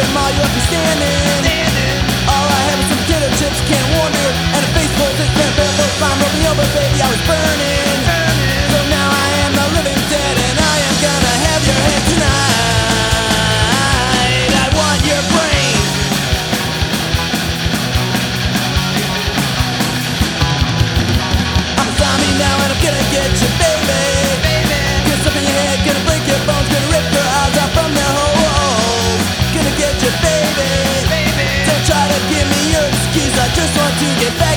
shopping mall, baby. Don't try to give me your excuse. I just want to get back.